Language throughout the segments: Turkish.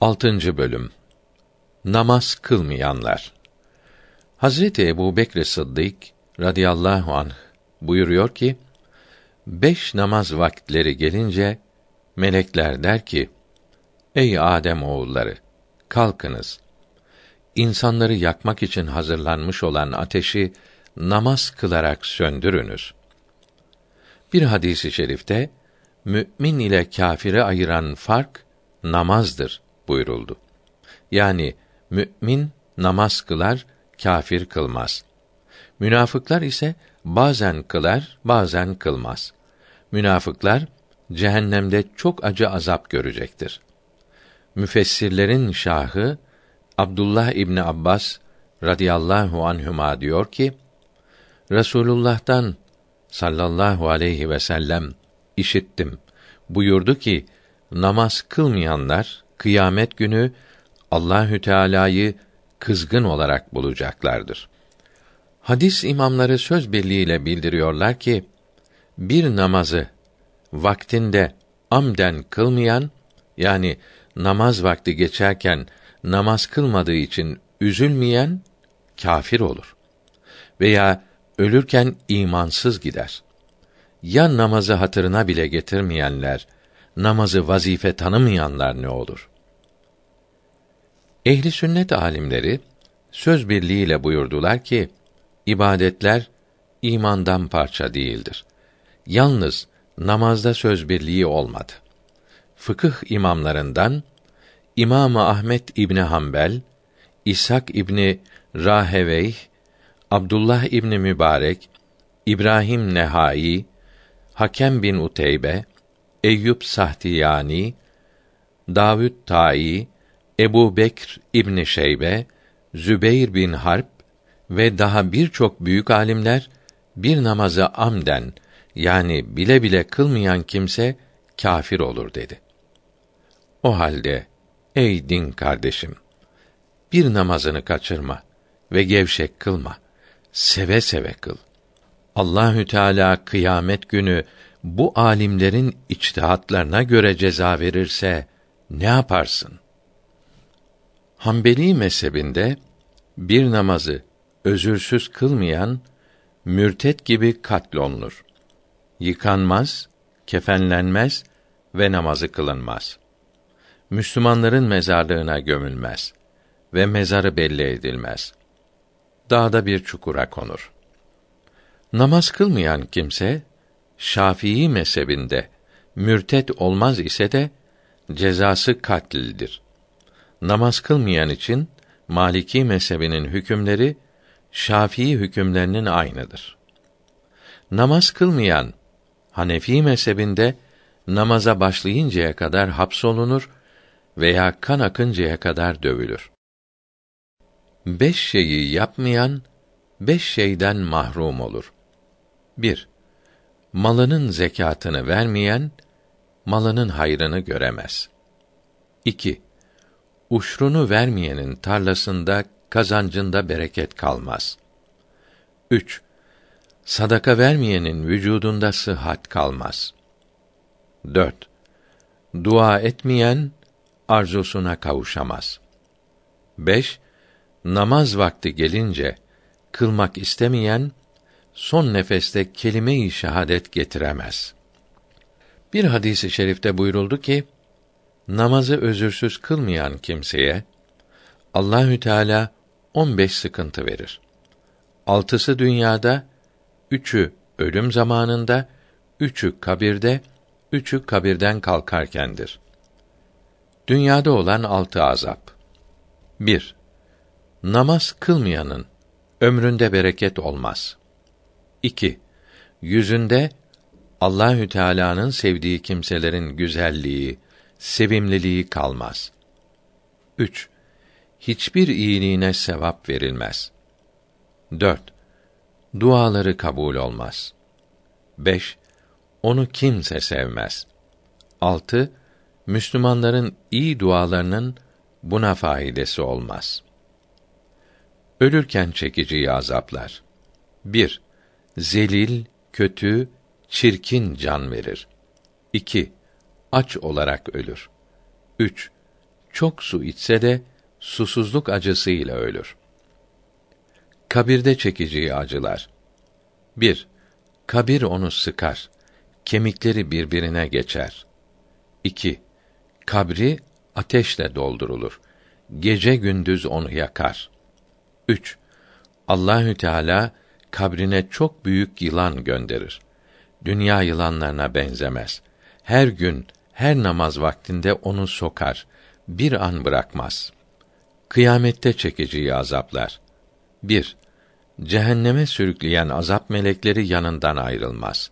6. bölüm Namaz kılmayanlar. Hazreti Ebu Bekr Sıddık radıyallahu anh buyuruyor ki, beş namaz vakitleri gelince, melekler der ki, Ey Adem oğulları, kalkınız. İnsanları yakmak için hazırlanmış olan ateşi namaz kılarak söndürünüz. Bir hadisi şerifte mümin ile kâfiri ayıran fark namazdır buyuruldu. Yani mümin namaz kılar, kâfir kılmaz. Münafıklar ise bazen kılar, bazen kılmaz. Münafıklar cehennemde çok acı azap görecektir. Müfessirlerin şahı Abdullah İbni Abbas radıyallahu anhüma diyor ki, Resulullah'tan sallallahu aleyhi ve sellem işittim. Buyurdu ki, namaz kılmayanlar kıyamet günü Allahü Teala'yı kızgın olarak bulacaklardır. Hadis imamları söz birliğiyle bildiriyorlar ki bir namazı vaktinde amden kılmayan yani namaz vakti geçerken namaz kılmadığı için üzülmeyen kafir olur. Veya ölürken imansız gider. Ya namazı hatırına bile getirmeyenler, namazı vazife tanımayanlar ne olur? Ehli sünnet alimleri söz birliğiyle buyurdular ki ibadetler imandan parça değildir. Yalnız namazda söz birliği olmadı. Fıkıh imamlarından İmam Ahmet İbni Hanbel, İshak İbni Raheveyh, Abdullah İbni Mübarek, İbrahim Nehai, Hakem bin Uteybe, Eyüp Sahtiyani, Davud Tai, Ebu Bekr İbni Şeybe, Zübeyr bin Harp ve daha birçok büyük alimler bir namazı amden yani bile bile kılmayan kimse kâfir olur dedi. O halde ey din kardeşim bir namazını kaçırma ve gevşek kılma. Seve seve kıl. Allahü Teala kıyamet günü bu alimlerin içtihatlarına göre ceza verirse ne yaparsın? Hanbeli mezhebinde bir namazı özürsüz kılmayan mürtet gibi katlolunur. Yıkanmaz, kefenlenmez ve namazı kılınmaz. Müslümanların mezarlığına gömülmez ve mezarı belli edilmez. Dağda bir çukura konur. Namaz kılmayan kimse Şafii mezhebinde mürtet olmaz ise de cezası katldir. Namaz kılmayan için Maliki mezhebinin hükümleri Şafii hükümlerinin aynıdır. Namaz kılmayan Hanefi mezhebinde namaza başlayıncaya kadar hapsolunur veya kan akıncaya kadar dövülür. Beş şeyi yapmayan beş şeyden mahrum olur. 1 malının zekatını vermeyen malının hayrını göremez. 2. Uşrunu vermeyenin tarlasında kazancında bereket kalmaz. 3. Sadaka vermeyenin vücudunda sıhhat kalmaz. 4. Dua etmeyen arzusuna kavuşamaz. 5. Namaz vakti gelince kılmak istemeyen son nefeste kelime-i şehadet getiremez. Bir hadisi şerifte buyuruldu ki, namazı özürsüz kılmayan kimseye Allahü Teala 15 sıkıntı verir. Altısı dünyada, üçü ölüm zamanında, üçü kabirde, üçü kabirden kalkarkendir. Dünyada olan altı azap. 1. Namaz kılmayanın ömründe bereket olmaz. 2. Yüzünde Allahü Teala'nın sevdiği kimselerin güzelliği, sevimliliği kalmaz. 3. Hiçbir iyiliğine sevap verilmez. 4. Duaları kabul olmaz. 5. Onu kimse sevmez. 6. Müslümanların iyi dualarının buna faidesi olmaz. Ölürken çekici azaplar. 1 zelil, kötü, çirkin can verir. 2. Aç olarak ölür. 3. çok su içse de susuzluk acısıyla ölür. Kabirde çekeceği acılar. 1. Kabir onu sıkar. Kemikleri birbirine geçer. 2. Kabri ateşle doldurulur. Gece gündüz onu yakar. 3. Allahü Teala kabrine çok büyük yılan gönderir. Dünya yılanlarına benzemez. Her gün, her namaz vaktinde onu sokar. Bir an bırakmaz. Kıyamette çekeceği azaplar. 1. Cehenneme sürükleyen azap melekleri yanından ayrılmaz.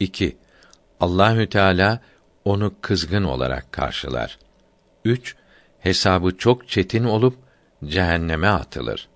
2. Allahü Teala onu kızgın olarak karşılar. 3. Hesabı çok çetin olup cehenneme atılır.